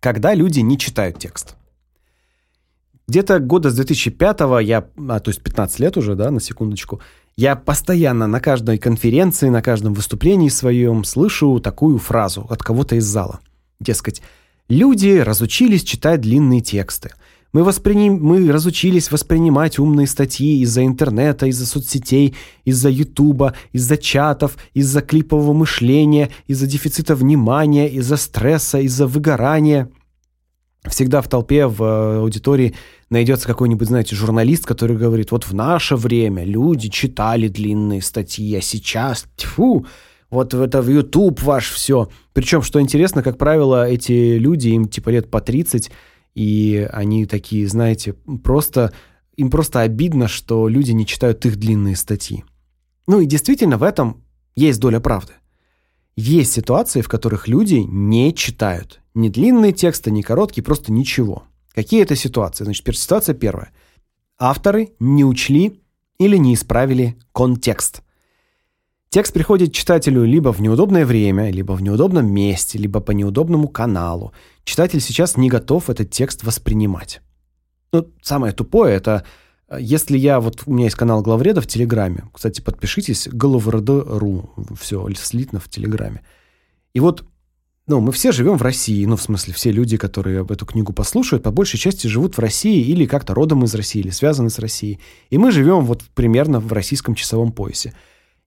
когда люди не читают текст. Где-то года с 2005 я, а, то есть 15 лет уже, да, на секундочку, я постоянно на каждой конференции, на каждом выступлении своем слышу такую фразу от кого-то из зала. Дескать, люди разучились читать длинные тексты. Мы, восприним... мы разучились воспринимать умные статьи из-за интернета, из-за соцсетей, из-за Ютуба, из-за чатов, из-за клипового мышления, из-за дефицита внимания, из-за стресса, из-за выгорания. Всегда в толпе, в э, аудитории найдется какой-нибудь, знаете, журналист, который говорит, вот в наше время люди читали длинные статьи, а сейчас, тьфу, вот это в YouTube ваш все. Причем, что интересно, как правило, эти люди, им типа лет по 30, и они такие, знаете, просто им просто обидно, что люди не читают их длинные статьи. Ну и действительно в этом есть доля правды. Есть ситуации, в которых люди не читают ни длинные тексты, ни короткие, просто ничего. Какие это ситуации? Значит, ситуация первая. Авторы не учли или не исправили контекст. Текст приходит читателю либо в неудобное время, либо в неудобном месте, либо по неудобному каналу. Читатель сейчас не готов этот текст воспринимать. Ну, самое тупое это если я вот у меня есть канал Главреда в Телеграме. Кстати, подпишитесь главреда.ру. Все слитно в Телеграме. И вот ну, мы все живем в России, ну, в смысле, все люди, которые эту книгу послушают, по большей части живут в России или как-то родом из России, или связаны с Россией. И мы живем вот примерно в российском часовом поясе.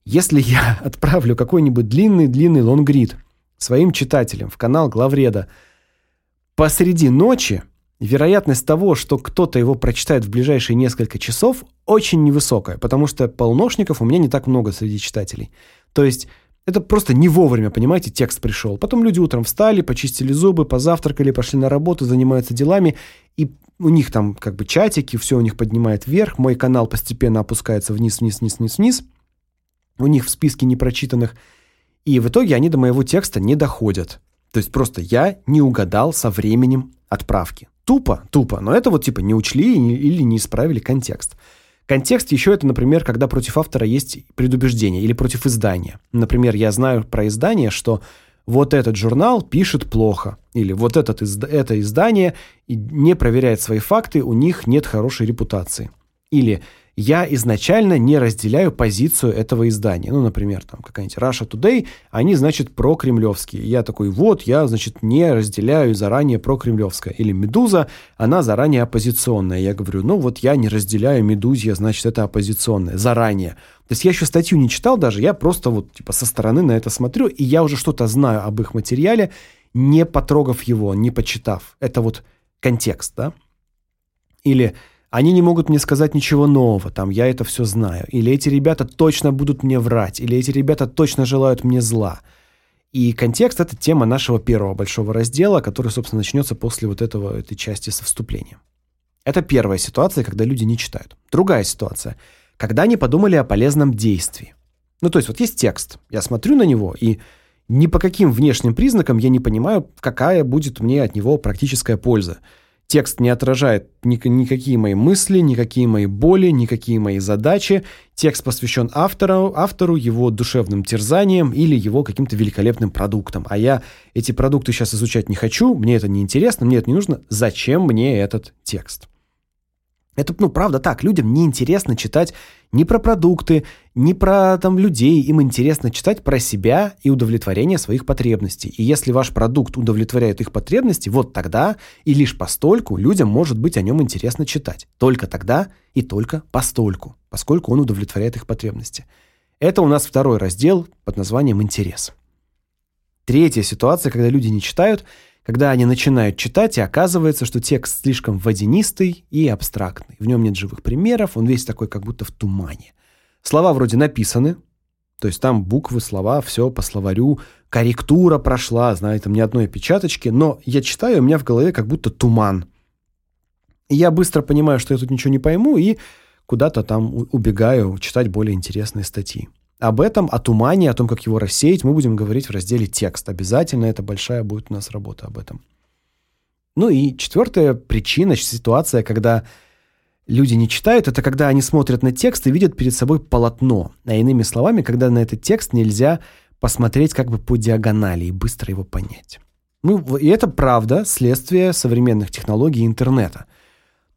Если я отправлю какой-нибудь длинный-длинный лонгрид своим читателям в канал Главреда посреди ночи, вероятность того, что кто-то его прочитает в ближайшие несколько часов, очень невысокая, потому что полношников у меня не так много среди читателей. То есть это просто не вовремя, понимаете, текст пришел. Потом люди утром встали, почистили зубы, позавтракали, пошли на работу, занимаются делами, и у них там как бы чатики, все у них поднимает вверх, мой канал постепенно опускается вниз, вниз, вниз, вниз, вниз. У них в списке непрочитанных. И в итоге они до моего текста не доходят. То есть просто я не угадал со временем отправки. Тупо, тупо, но это вот типа не учли или не исправили контекст. Контекст еще это, например, когда против автора есть предубеждение или против издания. Например, я знаю про издание, что вот этот журнал пишет плохо, или вот этот, это издание не проверяет свои факты, у них нет хорошей репутации. Или я изначально не разделяю позицию этого издания. Ну, например, там какая-нибудь Russia Today, они, значит, про-кремлевские. Я такой, вот, я, значит, не разделяю заранее про-кремлевское. Или Медуза, она заранее оппозиционная. Я говорю, ну, вот я не разделяю Медузья, значит, это оппозиционное. Заранее. То есть я еще статью не читал даже, я просто вот, типа, со стороны на это смотрю, и я уже что-то знаю об их материале, не потрогав его, не почитав. Это вот контекст, да? Или они не могут мне сказать ничего нового, там, я это все знаю. Или эти ребята точно будут мне врать, или эти ребята точно желают мне зла. И контекст – это тема нашего первого большого раздела, который, собственно, начнется после вот этого, этой части со вступлением. Это первая ситуация, когда люди не читают. Другая ситуация – когда они подумали о полезном действии. Ну, то есть вот есть текст, я смотрю на него, и ни по каким внешним признакам я не понимаю, какая будет мне от него практическая польза – Текст не отражает ни, никакие мои мысли, никакие мои боли, никакие мои задачи. Текст посвящен автору, автору, его душевным терзаниям или его каким-то великолепным продуктам. А я эти продукты сейчас изучать не хочу, мне это не интересно, мне это не нужно. Зачем мне этот текст? Это, ну, правда так, людям не интересно читать ни про продукты, ни про там людей, им интересно читать про себя и удовлетворение своих потребностей. И если ваш продукт удовлетворяет их потребности, вот тогда и лишь постольку людям может быть о нем интересно читать. Только тогда и только постольку, поскольку он удовлетворяет их потребности. Это у нас второй раздел под названием «Интерес». Третья ситуация, когда люди не читают – когда они начинают читать, и оказывается, что текст слишком водянистый и абстрактный. В нем нет живых примеров, он весь такой как будто в тумане. Слова вроде написаны, то есть там буквы, слова, все по словарю, корректура прошла, знаете, там ни одной опечаточки, но я читаю, у меня в голове как будто туман. И я быстро понимаю, что я тут ничего не пойму, и куда-то там убегаю читать более интересные статьи. Об этом, о тумане, о том, как его рассеять, мы будем говорить в разделе «Текст». Обязательно это большая будет у нас работа об этом. Ну и четвертая причина, ситуация, когда люди не читают, это когда они смотрят на текст и видят перед собой полотно. А иными словами, когда на этот текст нельзя посмотреть как бы по диагонали и быстро его понять. Ну, и это правда, следствие современных технологий интернета.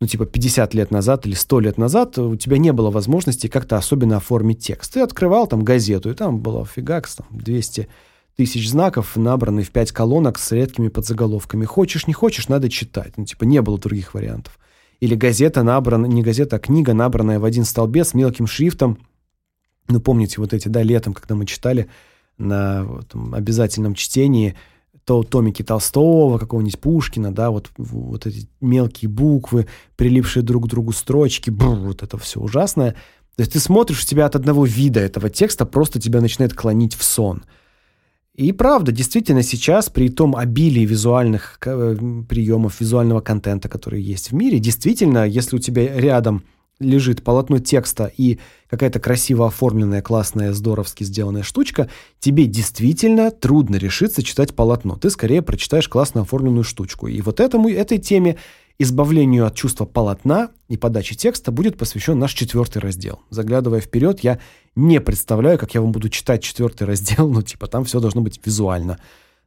Ну, типа 50 лет назад или 100 лет назад у тебя не было возможности как-то особенно оформить текст. Ты открывал там газету, и там было фигакс, там 200 тысяч знаков, набранные в 5 колонок с редкими подзаголовками. Хочешь, не хочешь, надо читать. Ну, типа, не было других вариантов. Или газета набрана, не газета, а книга, набранная в один столбец мелким шрифтом. Ну, помните, вот эти, да, летом, когда мы читали на вот, обязательном чтении – то томики Толстого, какого-нибудь Пушкина, да, вот, вот эти мелкие буквы, прилипшие друг к другу строчки, бррр, вот это все ужасное. То есть ты смотришь, у тебя от одного вида этого текста просто тебя начинает клонить в сон. И правда, действительно сейчас при том обилии визуальных э, приемов, визуального контента, который есть в мире, действительно, если у тебя рядом лежит полотно текста и какая-то красиво оформленная, классная, здоровски сделанная штучка, тебе действительно трудно решиться читать полотно. Ты скорее прочитаешь классно оформленную штучку. И вот этому, этой теме, избавлению от чувства полотна и подачи текста будет посвящен наш четвертый раздел. Заглядывая вперед, я не представляю, как я вам буду читать четвертый раздел, ну типа там все должно быть визуально.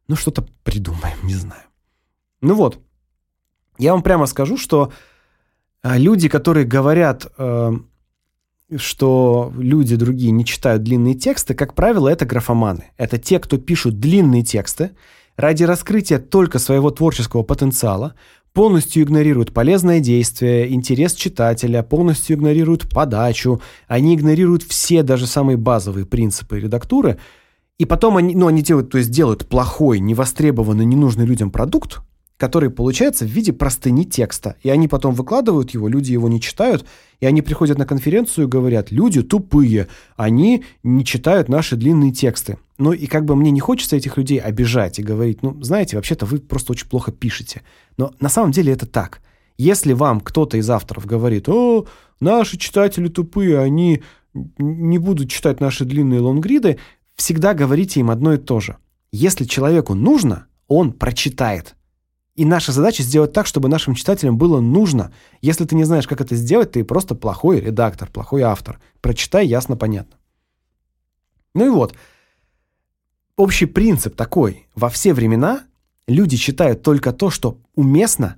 Ну что-то придумаем, не знаю. Ну вот, я вам прямо скажу, что а люди, которые говорят, э, что люди другие не читают длинные тексты, как правило, это графоманы. Это те, кто пишут длинные тексты ради раскрытия только своего творческого потенциала, полностью игнорируют полезное действие, интерес читателя, полностью игнорируют подачу, они игнорируют все даже самые базовые принципы редактуры, и потом они, ну, они делают, то есть делают плохой, невостребованный, ненужный людям продукт, который получается в виде простыни текста. И они потом выкладывают его, люди его не читают, и они приходят на конференцию и говорят, люди тупые, они не читают наши длинные тексты. Ну и как бы мне не хочется этих людей обижать и говорить, ну, знаете, вообще-то вы просто очень плохо пишете. Но на самом деле это так. Если вам кто-то из авторов говорит, о, наши читатели тупые, они не будут читать наши длинные лонгриды, всегда говорите им одно и то же. Если человеку нужно, он прочитает. И наша задача сделать так, чтобы нашим читателям было нужно. Если ты не знаешь, как это сделать, ты просто плохой редактор, плохой автор. Прочитай ясно, понятно. Ну и вот. Общий принцип такой. Во все времена люди читают только то, что уместно,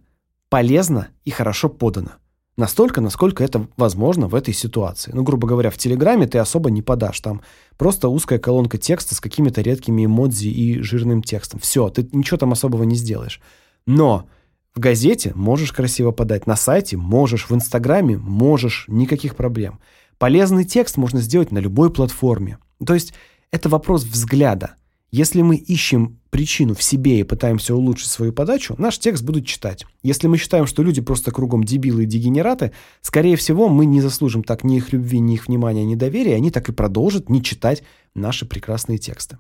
полезно и хорошо подано. Настолько, насколько это возможно в этой ситуации. Ну, грубо говоря, в Телеграме ты особо не подашь. Там просто узкая колонка текста с какими-то редкими эмодзи и жирным текстом. Все, ты ничего там особого не сделаешь. Но в газете можешь красиво подать, на сайте можешь, в Инстаграме можешь, никаких проблем. Полезный текст можно сделать на любой платформе. То есть это вопрос взгляда. Если мы ищем причину в себе и пытаемся улучшить свою подачу, наш текст будут читать. Если мы считаем, что люди просто кругом дебилы и дегенераты, скорее всего, мы не заслужим так ни их любви, ни их внимания, ни доверия, они так и продолжат не читать наши прекрасные тексты.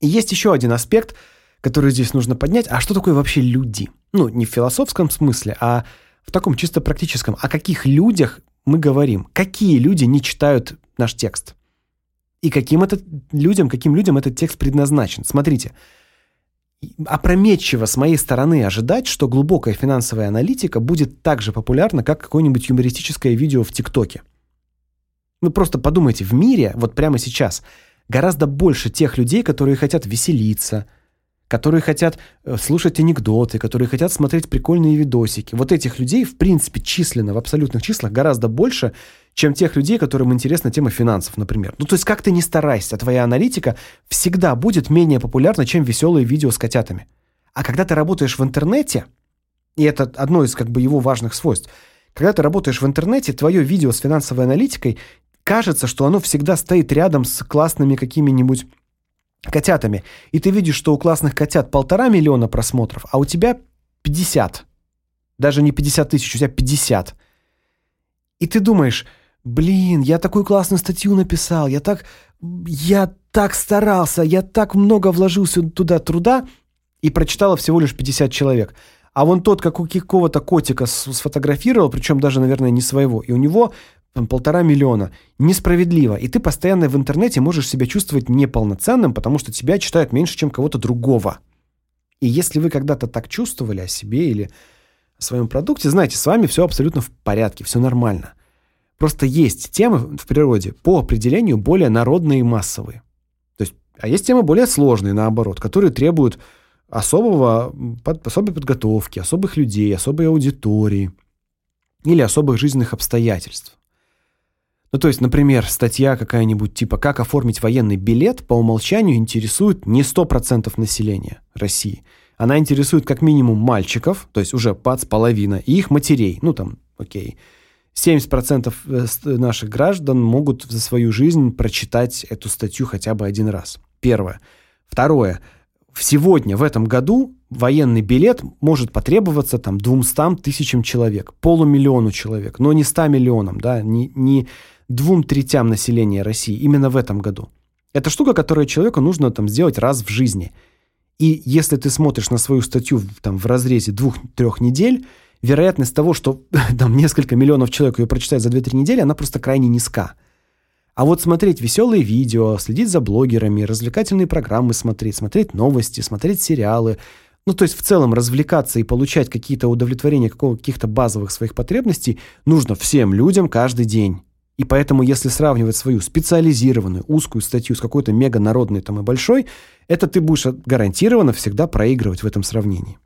И есть еще один аспект – которую здесь нужно поднять. А что такое вообще люди? Ну, не в философском смысле, а в таком чисто практическом. О каких людях мы говорим? Какие люди не читают наш текст? И каким это людям, каким людям этот текст предназначен? Смотрите, опрометчиво с моей стороны ожидать, что глубокая финансовая аналитика будет так же популярна, как какое-нибудь юмористическое видео в ТикТоке. Ну просто подумайте, в мире вот прямо сейчас гораздо больше тех людей, которые хотят веселиться, которые хотят э, слушать анекдоты, которые хотят смотреть прикольные видосики. Вот этих людей, в принципе, численно, в абсолютных числах гораздо больше, чем тех людей, которым интересна тема финансов, например. Ну, то есть, как ты ни старайся, твоя аналитика всегда будет менее популярна, чем веселые видео с котятами. А когда ты работаешь в интернете, и это одно из как бы его важных свойств, когда ты работаешь в интернете, твое видео с финансовой аналитикой кажется, что оно всегда стоит рядом с классными какими-нибудь котятами, и ты видишь, что у классных котят полтора миллиона просмотров, а у тебя 50. Даже не 50 тысяч, у тебя 50. И ты думаешь, блин, я такую классную статью написал, я так, я так старался, я так много вложился туда труда, и прочитало всего лишь 50 человек. А вон тот, как у какого-то котика сфотографировал, причем даже, наверное, не своего, и у него там, полтора миллиона. Несправедливо. И ты постоянно в интернете можешь себя чувствовать неполноценным, потому что тебя читают меньше, чем кого-то другого. И если вы когда-то так чувствовали о себе или о своем продукте, знаете, с вами все абсолютно в порядке, все нормально. Просто есть темы в природе по определению более народные и массовые. То есть, а есть темы более сложные, наоборот, которые требуют особого, под, особой подготовки, особых людей, особой аудитории или особых жизненных обстоятельств. Ну, то есть, например, статья какая-нибудь типа «Как оформить военный билет» по умолчанию интересует не 100% населения России. Она интересует как минимум мальчиков, то есть уже пац половина, и их матерей. Ну, там, окей. 70% э, наших граждан могут за свою жизнь прочитать эту статью хотя бы один раз. Первое. Второе. Сегодня, в этом году, военный билет может потребоваться там 200 тысячам человек, полумиллиону человек, но не 100 миллионам, да, не, не двум третям населения России именно в этом году. Это штука, которую человеку нужно там сделать раз в жизни. И если ты смотришь на свою статью там в разрезе двух-трех недель, вероятность того, что там несколько миллионов человек ее прочитают за 2-3 недели, она просто крайне низка. А вот смотреть веселые видео, следить за блогерами, развлекательные программы смотреть, смотреть новости, смотреть сериалы, ну, то есть в целом развлекаться и получать какие-то удовлетворения каких-то базовых своих потребностей нужно всем людям каждый день. И поэтому, если сравнивать свою специализированную узкую статью с какой-то меганародной там и большой, это ты будешь гарантированно всегда проигрывать в этом сравнении.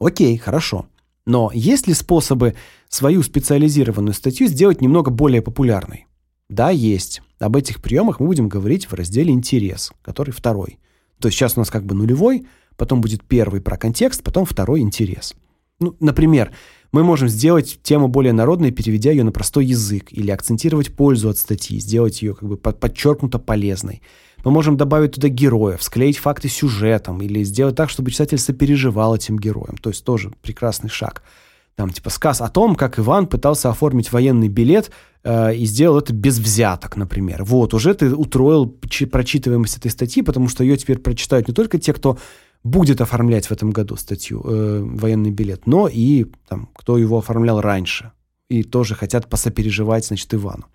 Окей, хорошо. Но есть ли способы свою специализированную статью сделать немного более популярной? Да, есть. Об этих приемах мы будем говорить в разделе «Интерес», который второй. То есть сейчас у нас как бы нулевой, потом будет первый про контекст, потом второй «Интерес». Ну, например, мы можем сделать тему более народной, переведя ее на простой язык, или акцентировать пользу от статьи, сделать ее как бы подчеркнуто полезной. Мы можем добавить туда героев, склеить факты сюжетом, или сделать так, чтобы читатель сопереживал этим героям. То есть тоже прекрасный шаг. Там типа сказ о том, как Иван пытался оформить военный билет э, и сделал это без взяток, например. Вот, уже ты утроил прочитываемость этой статьи, потому что ее теперь прочитают не только те, кто будет оформлять в этом году статью э, военный билет, но и там кто его оформлял раньше и тоже хотят посопереживать, значит, Ивану.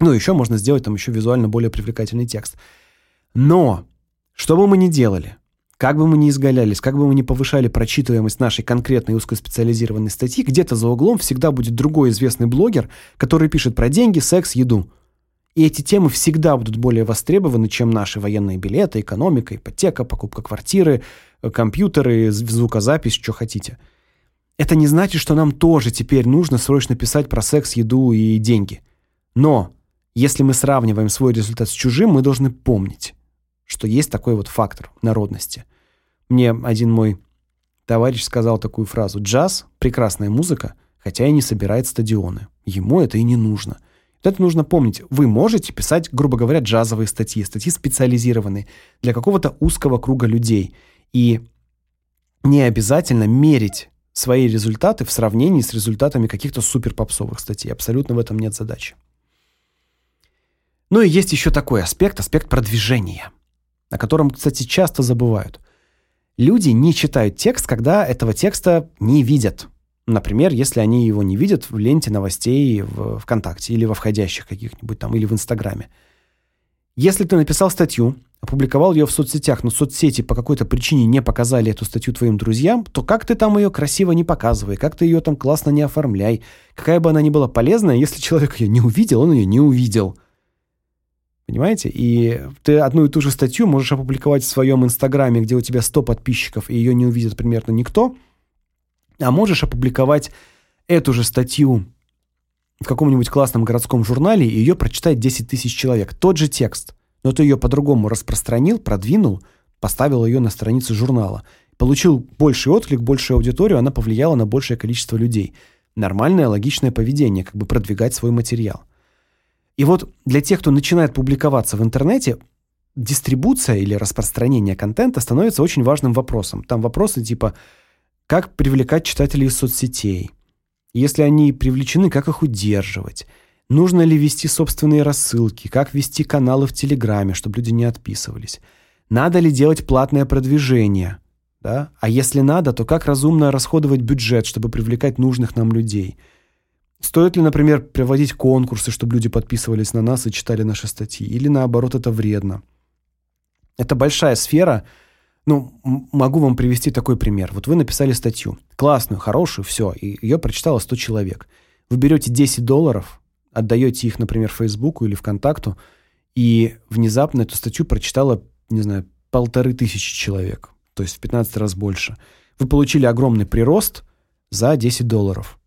Ну, еще можно сделать там еще визуально более привлекательный текст. Но что бы мы ни делали, как бы мы ни изгалялись, как бы мы ни повышали прочитываемость нашей конкретной узкоспециализированной статьи, где-то за углом всегда будет другой известный блогер, который пишет про деньги, секс, еду. И эти темы всегда будут более востребованы, чем наши военные билеты, экономика, ипотека, покупка квартиры, э, компьютеры, звукозапись, что хотите. Это не значит, что нам тоже теперь нужно срочно писать про секс, еду и деньги. Но если мы сравниваем свой результат с чужим, мы должны помнить, что есть такой вот фактор народности. Мне один мой товарищ сказал такую фразу: "Джаз прекрасная музыка, хотя и не собирает стадионы. Ему это и не нужно". Это нужно помнить. Вы можете писать, грубо говоря, джазовые статьи, статьи специализированные для какого-то узкого круга людей. И не обязательно мерить свои результаты в сравнении с результатами каких-то суперпопсовых статей. Абсолютно в этом нет задачи. Ну и есть еще такой аспект, аспект продвижения, о котором, кстати, часто забывают. Люди не читают текст, когда этого текста не видят. Например, если они его не видят в ленте новостей в ВКонтакте или во входящих каких-нибудь там, или в Инстаграме. Если ты написал статью, опубликовал ее в соцсетях, но соцсети по какой-то причине не показали эту статью твоим друзьям, то как ты там ее красиво не показывай, как ты ее там классно не оформляй, какая бы она ни была полезная, если человек ее не увидел, он ее не увидел. Понимаете? И ты одну и ту же статью можешь опубликовать в своем Инстаграме, где у тебя 100 подписчиков, и ее не увидит примерно никто – а можешь опубликовать эту же статью в каком-нибудь классном городском журнале, и ее прочитает 10 тысяч человек. Тот же текст, но ты ее по-другому распространил, продвинул, поставил ее на странице журнала. Получил больший отклик, большую аудиторию, она повлияла на большее количество людей. Нормальное, логичное поведение, как бы продвигать свой материал. И вот для тех, кто начинает публиковаться в интернете, дистрибуция или распространение контента становится очень важным вопросом. Там вопросы типа как привлекать читателей из соцсетей? Если они привлечены, как их удерживать? Нужно ли вести собственные рассылки? Как вести каналы в Телеграме, чтобы люди не отписывались? Надо ли делать платное продвижение? Да? А если надо, то как разумно расходовать бюджет, чтобы привлекать нужных нам людей? Стоит ли, например, проводить конкурсы, чтобы люди подписывались на нас и читали наши статьи? Или наоборот, это вредно? Это большая сфера, ну, могу вам привести такой пример. Вот вы написали статью, классную, хорошую, все, и ее прочитало 100 человек. Вы берете 10 долларов, отдаете их, например, Фейсбуку или ВКонтакту, и внезапно эту статью прочитало, не знаю, полторы тысячи человек. то есть в 15 раз больше. Вы получили огромный прирост за 10 долларов.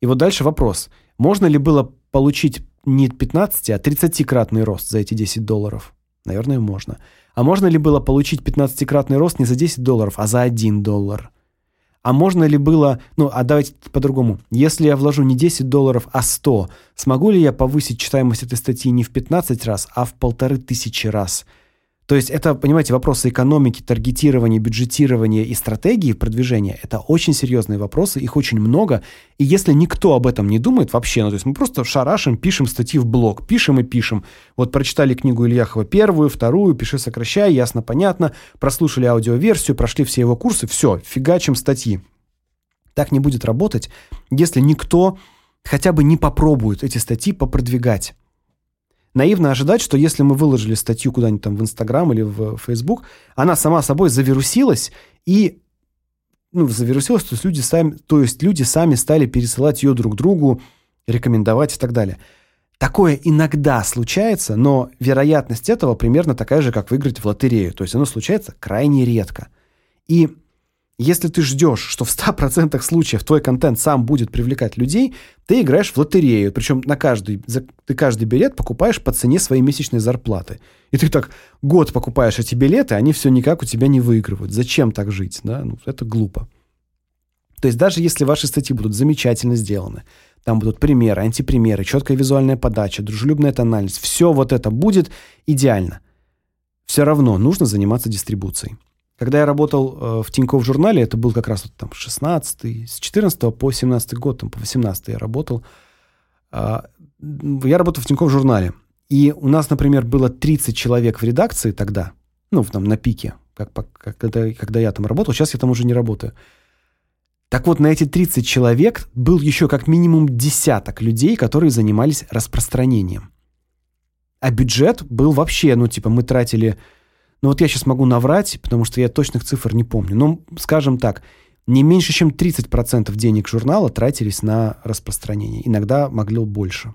И вот дальше вопрос. Можно ли было получить не 15, а 30-кратный рост за эти 10 долларов? Наверное, можно. А можно ли было получить 15-кратный рост не за 10 долларов, а за 1 доллар? А можно ли было, ну, а давайте по-другому. Если я вложу не 10 долларов, а 100, смогу ли я повысить читаемость этой статьи не в 15 раз, а в полторы тысячи раз? То есть это, понимаете, вопросы экономики, таргетирования, бюджетирования и стратегии продвижения – это очень серьезные вопросы, их очень много. И если никто об этом не думает вообще, ну то есть мы просто шарашим, пишем статьи в блог, пишем и пишем. Вот прочитали книгу Ильяхова первую, вторую, пиши, сокращай, ясно, понятно, прослушали аудиоверсию, прошли все его курсы, все, фигачим статьи. Так не будет работать, если никто хотя бы не попробует эти статьи попродвигать наивно ожидать, что если мы выложили статью куда-нибудь там в Инстаграм или в Фейсбук, она сама собой завирусилась и ну, завирусилась, то есть люди сами, то есть люди сами стали пересылать ее друг другу, рекомендовать и так далее. Такое иногда случается, но вероятность этого примерно такая же, как выиграть в лотерею. То есть оно случается крайне редко. И если ты ждешь, что в 100% случаев твой контент сам будет привлекать людей, ты играешь в лотерею. Причем на каждый, ты каждый билет покупаешь по цене своей месячной зарплаты. И ты так год покупаешь эти билеты, они все никак у тебя не выигрывают. Зачем так жить? Да? Ну, это глупо. То есть даже если ваши статьи будут замечательно сделаны, там будут примеры, антипримеры, четкая визуальная подача, дружелюбная тональность, все вот это будет идеально. Все равно нужно заниматься дистрибуцией. Когда я работал э, в Тинькофф журнале, это был как раз вот там 16 с 14 по 17 год, там по 18 я работал. Э, я работал в Тинькофф журнале. И у нас, например, было 30 человек в редакции тогда, ну, там на пике, как, как, когда, когда я там работал. Сейчас я там уже не работаю. Так вот, на эти 30 человек был еще как минимум десяток людей, которые занимались распространением. А бюджет был вообще, ну, типа, мы тратили но вот я сейчас могу наврать, потому что я точных цифр не помню. Но, скажем так, не меньше, чем 30% денег журнала тратились на распространение. Иногда могли больше.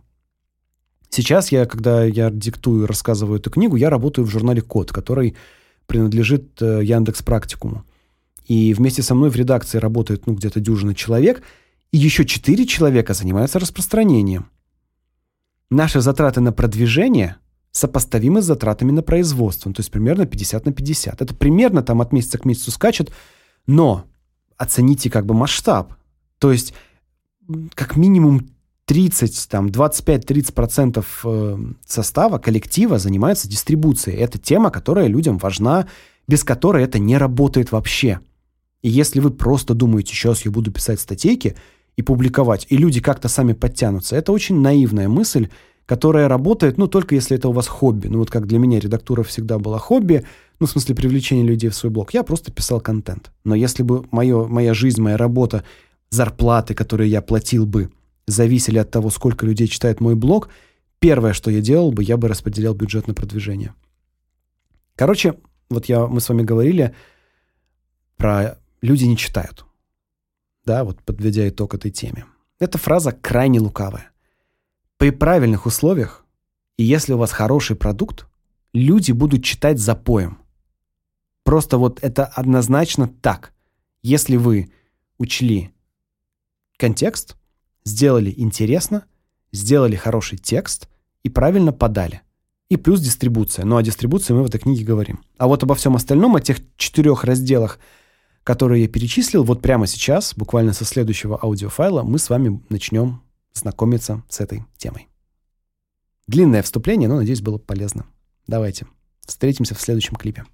Сейчас я, когда я диктую, рассказываю эту книгу, я работаю в журнале «Код», который принадлежит э, Яндекс Практикуму. И вместе со мной в редакции работает ну, где-то дюжина человек, и еще четыре человека занимаются распространением. Наши затраты на продвижение – сопоставимы с затратами на производство, ну, то есть примерно 50 на 50. Это примерно там от месяца к месяцу скачет, но оцените как бы масштаб. То есть как минимум 30, там 25-30% э, состава коллектива занимается дистрибуцией. Это тема, которая людям важна, без которой это не работает вообще. И если вы просто думаете, сейчас я буду писать статейки и публиковать, и люди как-то сами подтянутся, это очень наивная мысль, которая работает, ну, только если это у вас хобби. Ну, вот как для меня редактура всегда была хобби, ну, в смысле привлечения людей в свой блог. Я просто писал контент. Но если бы моё, моя жизнь, моя работа, зарплаты, которые я платил бы, зависели от того, сколько людей читает мой блог, первое, что я делал бы, я бы распределял бюджет на продвижение. Короче, вот я, мы с вами говорили про «люди не читают». Да, вот подведя итог этой теме. Эта фраза крайне лукавая. При правильных условиях, и если у вас хороший продукт, люди будут читать за поем. Просто вот это однозначно так. Если вы учли контекст, сделали интересно, сделали хороший текст и правильно подали. И плюс дистрибуция. Ну, о дистрибуции мы в этой книге говорим. А вот обо всем остальном, о тех четырех разделах, которые я перечислил, вот прямо сейчас, буквально со следующего аудиофайла, мы с вами начнем знакомиться с этой темой. Длинное вступление, но, надеюсь, было полезно. Давайте встретимся в следующем клипе.